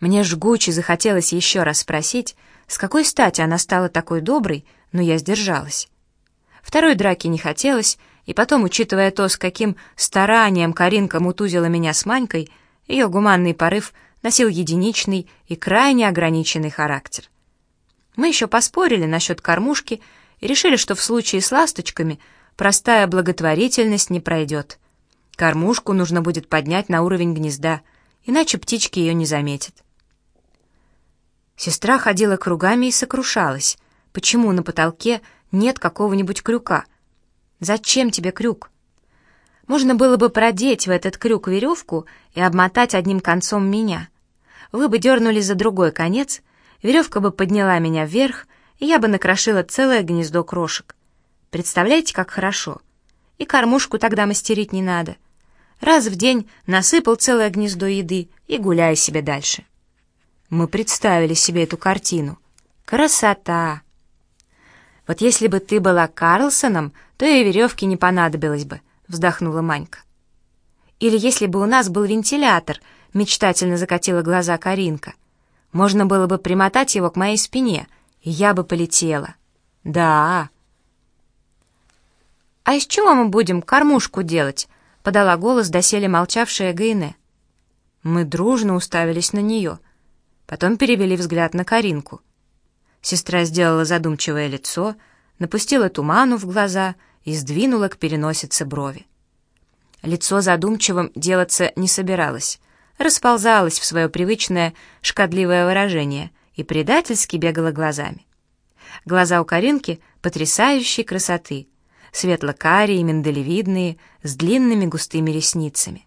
Мне жгуче захотелось еще раз спросить, с какой стати она стала такой доброй, но я сдержалась. Второй драки не хотелось, и потом, учитывая то, с каким старанием Каринка мутузила меня с Манькой, ее гуманный порыв носил единичный и крайне ограниченный характер. Мы еще поспорили насчет кормушки и решили, что в случае с ласточками простая благотворительность не пройдет. Кормушку нужно будет поднять на уровень гнезда, иначе птички ее не заметят. Сестра ходила кругами и сокрушалась. Почему на потолке нет какого-нибудь крюка? Зачем тебе крюк? Можно было бы продеть в этот крюк веревку и обмотать одним концом меня. Вы бы дернули за другой конец, веревка бы подняла меня вверх, и я бы накрошила целое гнездо крошек. Представляете, как хорошо? И кормушку тогда мастерить не надо. Раз в день насыпал целое гнездо еды и гуляй себе дальше. Мы представили себе эту картину. Красота! Вот если бы ты была Карлсоном, то и веревки не понадобилось бы, вздохнула Манька. Или если бы у нас был вентилятор, мечтательно закатила глаза Каринка. Можно было бы примотать его к моей спине, и я бы полетела. Да. А из чего мы будем кормушку делать? подала голос доселе молчавшая Гайне. Мы дружно уставились на нее, потом перевели взгляд на Каринку. Сестра сделала задумчивое лицо, напустила туману в глаза и сдвинула к переносице брови. Лицо задумчивым делаться не собиралось, расползалось в свое привычное шкодливое выражение и предательски бегало глазами. Глаза у Каринки потрясающей красоты, светло-карие, миндалевидные, с длинными густыми ресницами.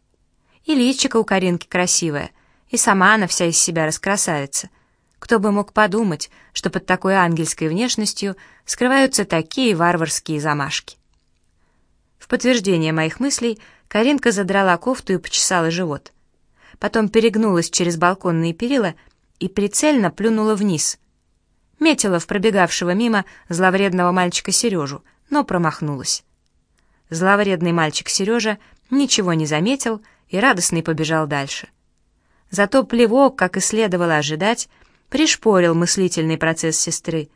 И личико у Каринки красивое, и сама она вся из себя раскрасавица. Кто бы мог подумать, что под такой ангельской внешностью скрываются такие варварские замашки. В подтверждение моих мыслей Каринка задрала кофту и почесала живот. Потом перегнулась через балконные перила и прицельно плюнула вниз. Метила в пробегавшего мимо зловредного мальчика Сережу — но промахнулась. Зловредный мальчик Сережа ничего не заметил и радостный побежал дальше. Зато плевок, как и следовало ожидать, пришпорил мыслительный процесс сестры.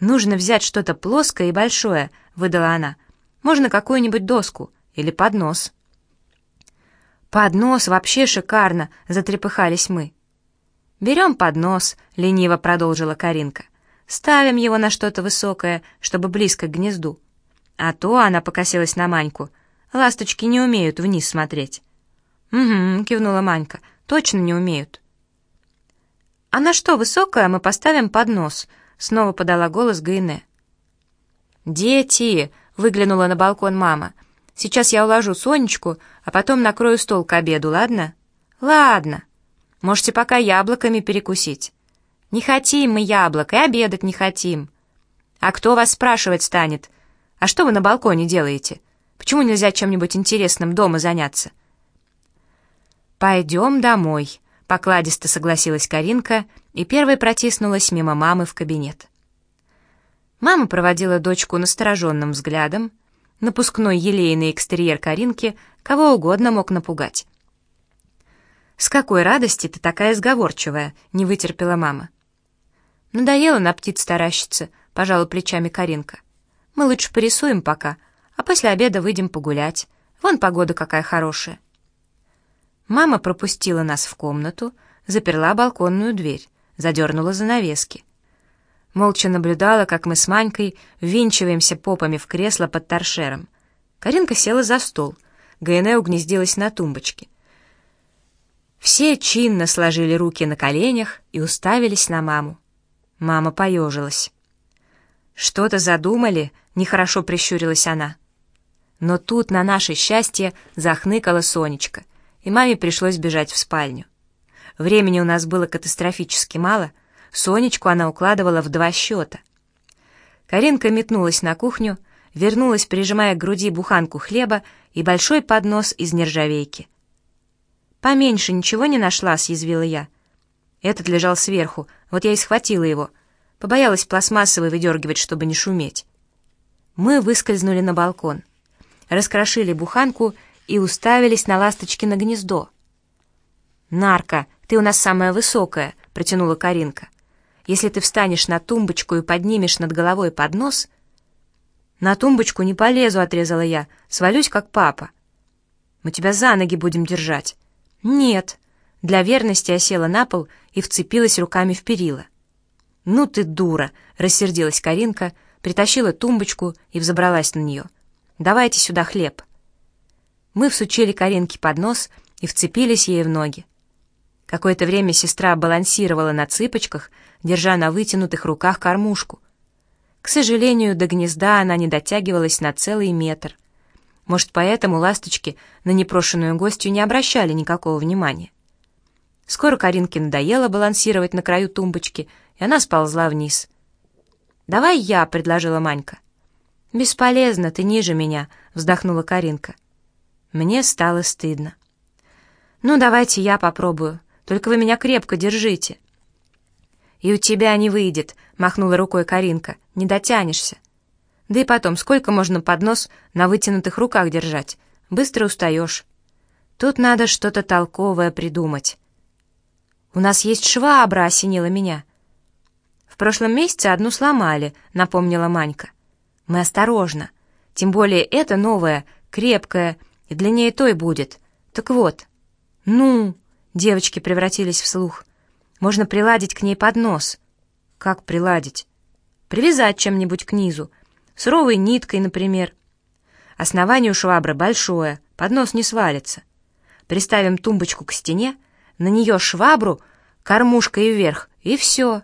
«Нужно взять что-то плоское и большое», — выдала она. «Можно какую-нибудь доску или поднос». «Поднос вообще шикарно!» — затрепыхались мы. «Берем поднос», — лениво продолжила Каринка. Ставим его на что-то высокое, чтобы близко к гнезду. А то она покосилась на Маньку. Ласточки не умеют вниз смотреть. «Угу», — кивнула Манька, — «точно не умеют». «А на что высокое мы поставим поднос?» — снова подала голос Гайне. «Дети!» — выглянула на балкон мама. «Сейчас я уложу Сонечку, а потом накрою стол к обеду, ладно?» «Ладно. Можете пока яблоками перекусить». Не хотим мы яблок и обедать не хотим. А кто вас спрашивать станет? А что вы на балконе делаете? Почему нельзя чем-нибудь интересным дома заняться? Пойдем домой, покладисто согласилась Каринка и первой протиснулась мимо мамы в кабинет. Мама проводила дочку настороженным взглядом. Напускной елейный экстерьер Каринки кого угодно мог напугать. «С какой радости ты такая сговорчивая?» — не вытерпела мама. «Надоело на птиц таращиться», — пожала плечами Каринка. «Мы лучше порисуем пока, а после обеда выйдем погулять. Вон погода какая хорошая». Мама пропустила нас в комнату, заперла балконную дверь, задернула занавески. Молча наблюдала, как мы с Манькой ввинчиваемся попами в кресло под торшером. Каринка села за стол, ГНЭ угнездилась на тумбочке. Все чинно сложили руки на коленях и уставились на маму. Мама поежилась. «Что-то задумали?» — нехорошо прищурилась она. Но тут, на наше счастье, захныкала Сонечка, и маме пришлось бежать в спальню. Времени у нас было катастрофически мало, Сонечку она укладывала в два счета. Каринка метнулась на кухню, вернулась, прижимая к груди буханку хлеба и большой поднос из нержавейки. «Поменьше ничего не нашла», — съязвила я. Этот лежал сверху, вот я и схватила его. Побоялась пластмассовый выдергивать, чтобы не шуметь. Мы выскользнули на балкон. Раскрошили буханку и уставились на ласточки на гнездо. «Нарко, «Ты у нас самая высокая», — протянула Каринка. «Если ты встанешь на тумбочку и поднимешь над головой поднос...» «На тумбочку не полезу», — отрезала я. «Свалюсь, как папа». «Мы тебя за ноги будем держать». «Нет». Для верности я села на пол и вцепилась руками в перила. «Ну ты дура!» — рассердилась Каринка, притащила тумбочку и взобралась на нее. «Давайте сюда хлеб». Мы всучили Каринке под нос и вцепились ей в ноги. Какое-то время сестра балансировала на цыпочках, держа на вытянутых руках кормушку — к сожалению, до гнезда она не дотягивалась на целый метр. Может, поэтому ласточки на непрошенную гостью не обращали никакого внимания. Скоро Каринке надоело балансировать на краю тумбочки, и она сползла вниз. «Давай я», — предложила Манька. «Бесполезно, ты ниже меня», — вздохнула Каринка. Мне стало стыдно. «Ну, давайте я попробую, только вы меня крепко держите». «И у тебя не выйдет», — махнула рукой Каринка. «Не дотянешься». «Да и потом, сколько можно поднос на вытянутых руках держать? Быстро устаешь». «Тут надо что-то толковое придумать». «У нас есть швабра», — осенила меня. «В прошлом месяце одну сломали», — напомнила Манька. «Мы осторожно. Тем более это новая, крепкая, и длиннее той будет. Так вот». «Ну?» — девочки превратились в слух — можно приладить к ней поднос. Как приладить? Привязать чем-нибудь к низу. Суровой ниткой, например. Основание у швабры большое, поднос не свалится. Приставим тумбочку к стене, на нее швабру, кормушкой вверх, и все.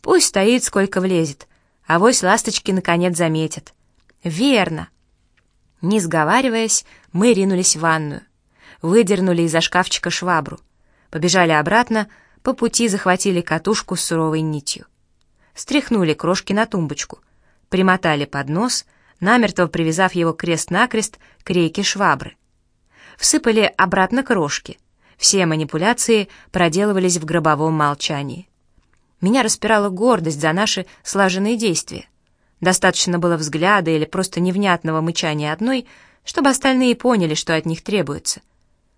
Пусть стоит, сколько влезет. Авось ласточки наконец заметят. Верно. Не сговариваясь, мы ринулись в ванную. Выдернули из-за шкафчика швабру. Побежали обратно, по пути захватили катушку с суровой нитью. Стряхнули крошки на тумбочку, примотали под нос, намертво привязав его крест-накрест к рейке швабры. Всыпали обратно крошки. Все манипуляции проделывались в гробовом молчании. Меня распирала гордость за наши слаженные действия. Достаточно было взгляда или просто невнятного мычания одной, чтобы остальные поняли, что от них требуется.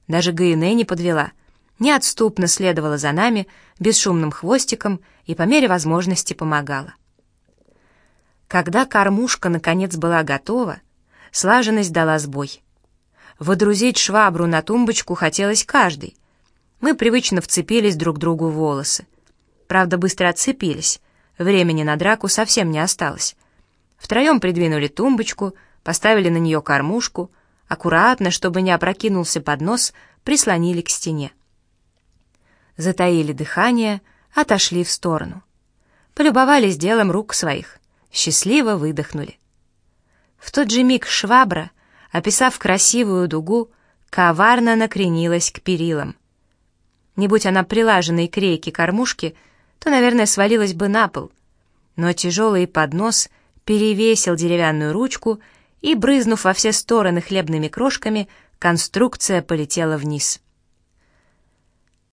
Даже Гаине не подвела — неотступно следовала за нами бесшумным хвостиком и по мере возможности помогала. Когда кормушка наконец была готова, слаженность дала сбой. Водрузить швабру на тумбочку хотелось каждый. Мы привычно вцепились друг другу в волосы. Правда, быстро отцепились. Времени на драку совсем не осталось. Втроем придвинули тумбочку, поставили на нее кормушку, аккуратно, чтобы не опрокинулся поднос, прислонили к стене затаили дыхание, отошли в сторону. Полюбовались делом рук своих, счастливо выдохнули. В тот же миг швабра, описав красивую дугу, коварно накренилась к перилам. Не будь она прилаженной к рейке кормушки, то, наверное, свалилась бы на пол. Но тяжелый поднос перевесил деревянную ручку, и, брызнув во все стороны хлебными крошками, конструкция полетела вниз.